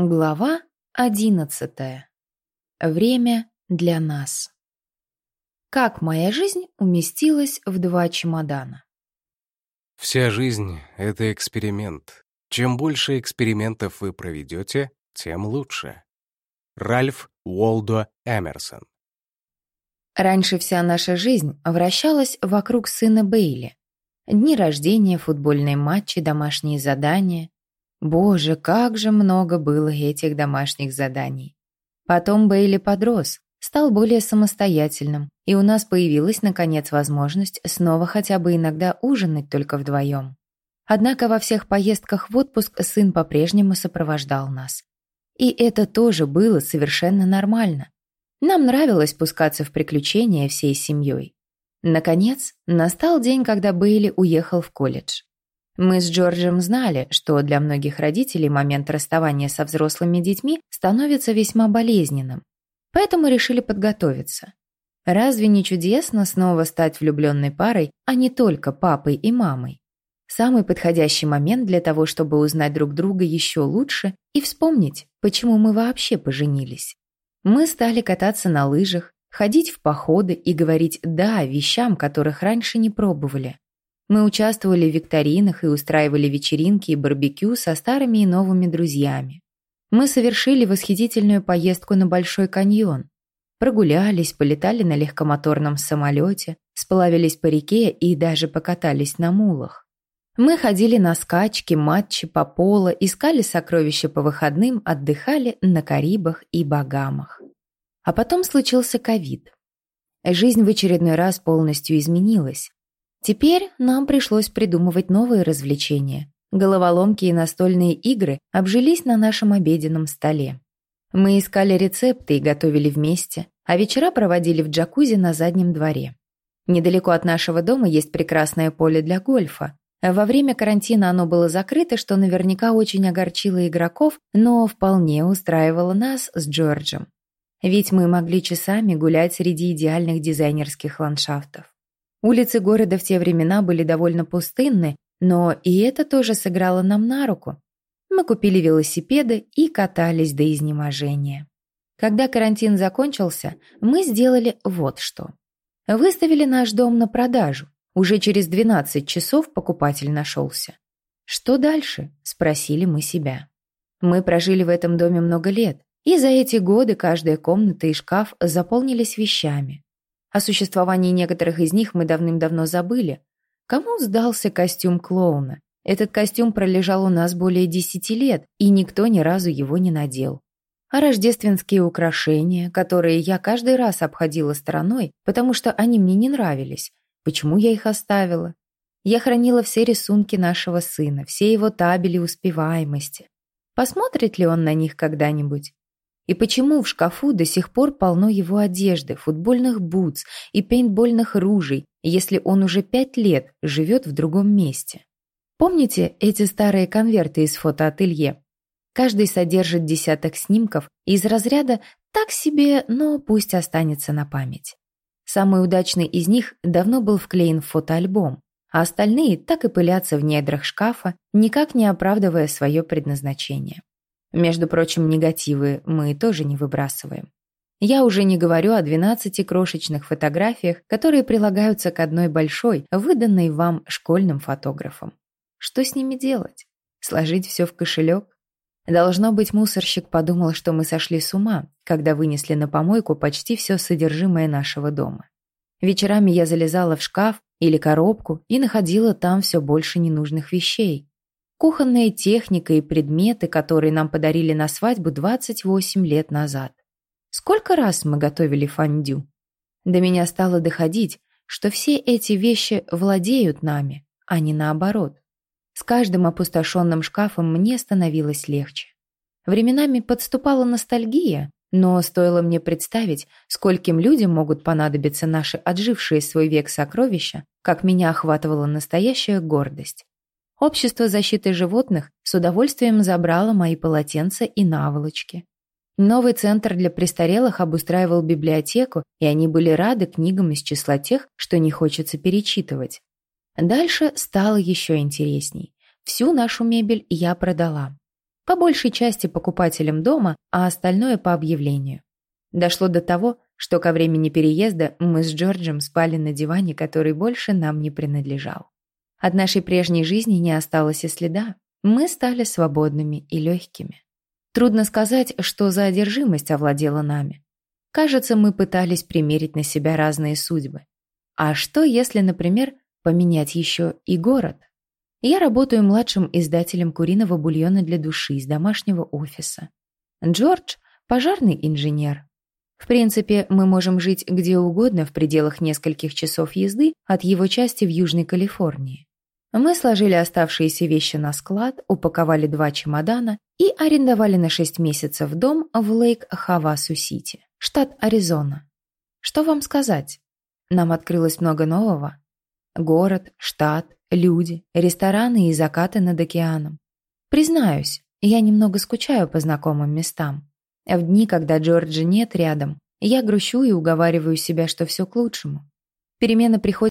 Глава одиннадцатая. Время для нас. Как моя жизнь уместилась в два чемодана? Вся жизнь — это эксперимент. Чем больше экспериментов вы проведете, тем лучше. Ральф Уолдо Эмерсон. Раньше вся наша жизнь вращалась вокруг сына Бейли. Дни рождения, футбольные матчи, домашние задания. Боже, как же много было этих домашних заданий. Потом Бейли подрос, стал более самостоятельным, и у нас появилась, наконец, возможность снова хотя бы иногда ужинать только вдвоем. Однако во всех поездках в отпуск сын по-прежнему сопровождал нас. И это тоже было совершенно нормально. Нам нравилось пускаться в приключения всей семьей. Наконец, настал день, когда Бейли уехал в колледж. Мы с Джорджем знали, что для многих родителей момент расставания со взрослыми детьми становится весьма болезненным. Поэтому решили подготовиться. Разве не чудесно снова стать влюбленной парой, а не только папой и мамой? Самый подходящий момент для того, чтобы узнать друг друга еще лучше и вспомнить, почему мы вообще поженились. Мы стали кататься на лыжах, ходить в походы и говорить «да» вещам, которых раньше не пробовали. Мы участвовали в викторинах и устраивали вечеринки и барбекю со старыми и новыми друзьями. Мы совершили восхитительную поездку на Большой каньон. Прогулялись, полетали на легкомоторном самолете, сплавились по реке и даже покатались на мулах. Мы ходили на скачки, матчи по поло, искали сокровища по выходным, отдыхали на Карибах и Багамах. А потом случился ковид. Жизнь в очередной раз полностью изменилась. Теперь нам пришлось придумывать новые развлечения. Головоломки и настольные игры обжились на нашем обеденном столе. Мы искали рецепты и готовили вместе, а вечера проводили в джакузи на заднем дворе. Недалеко от нашего дома есть прекрасное поле для гольфа. Во время карантина оно было закрыто, что наверняка очень огорчило игроков, но вполне устраивало нас с Джорджем. Ведь мы могли часами гулять среди идеальных дизайнерских ландшафтов. Улицы города в те времена были довольно пустынны, но и это тоже сыграло нам на руку. Мы купили велосипеды и катались до изнеможения. Когда карантин закончился, мы сделали вот что. Выставили наш дом на продажу. Уже через 12 часов покупатель нашелся. «Что дальше?» – спросили мы себя. Мы прожили в этом доме много лет, и за эти годы каждая комната и шкаф заполнились вещами. О существовании некоторых из них мы давным-давно забыли. Кому сдался костюм клоуна? Этот костюм пролежал у нас более десяти лет, и никто ни разу его не надел. А рождественские украшения, которые я каждый раз обходила стороной, потому что они мне не нравились. Почему я их оставила? Я хранила все рисунки нашего сына, все его табели успеваемости. Посмотрит ли он на них когда-нибудь? И почему в шкафу до сих пор полно его одежды, футбольных бутс и пейнтбольных ружей, если он уже пять лет живет в другом месте? Помните эти старые конверты из фотоателье? Каждый содержит десяток снимков из разряда «так себе, но пусть останется на память». Самый удачный из них давно был вклеен в фотоальбом, а остальные так и пылятся в недрах шкафа, никак не оправдывая свое предназначение. Между прочим, негативы мы тоже не выбрасываем. Я уже не говорю о 12 крошечных фотографиях, которые прилагаются к одной большой, выданной вам школьным фотографом. Что с ними делать? Сложить все в кошелек? Должно быть, мусорщик подумал, что мы сошли с ума, когда вынесли на помойку почти все содержимое нашего дома. Вечерами я залезала в шкаф или коробку и находила там все больше ненужных вещей. Кухонная техника и предметы, которые нам подарили на свадьбу 28 лет назад. Сколько раз мы готовили фондю? До меня стало доходить, что все эти вещи владеют нами, а не наоборот. С каждым опустошенным шкафом мне становилось легче. Временами подступала ностальгия, но стоило мне представить, скольким людям могут понадобиться наши отжившие свой век сокровища, как меня охватывала настоящая гордость. Общество защиты животных с удовольствием забрало мои полотенца и наволочки. Новый центр для престарелых обустраивал библиотеку, и они были рады книгам из числа тех, что не хочется перечитывать. Дальше стало еще интересней. Всю нашу мебель я продала. По большей части покупателям дома, а остальное по объявлению. Дошло до того, что ко времени переезда мы с Джорджем спали на диване, который больше нам не принадлежал. От нашей прежней жизни не осталось и следа. Мы стали свободными и легкими. Трудно сказать, что за одержимость овладела нами. Кажется, мы пытались примерить на себя разные судьбы. А что, если, например, поменять еще и город? Я работаю младшим издателем куриного бульона для души из домашнего офиса. Джордж – пожарный инженер. В принципе, мы можем жить где угодно в пределах нескольких часов езды от его части в Южной Калифорнии. Мы сложили оставшиеся вещи на склад, упаковали два чемодана и арендовали на 6 месяцев дом в Лейк-Хавасу-Сити, штат Аризона. Что вам сказать? Нам открылось много нового. Город, штат, люди, рестораны и закаты над океаном. Признаюсь, я немного скучаю по знакомым местам. В дни, когда Джорджа нет рядом, я грущу и уговариваю себя, что все к лучшему. Перемены приходят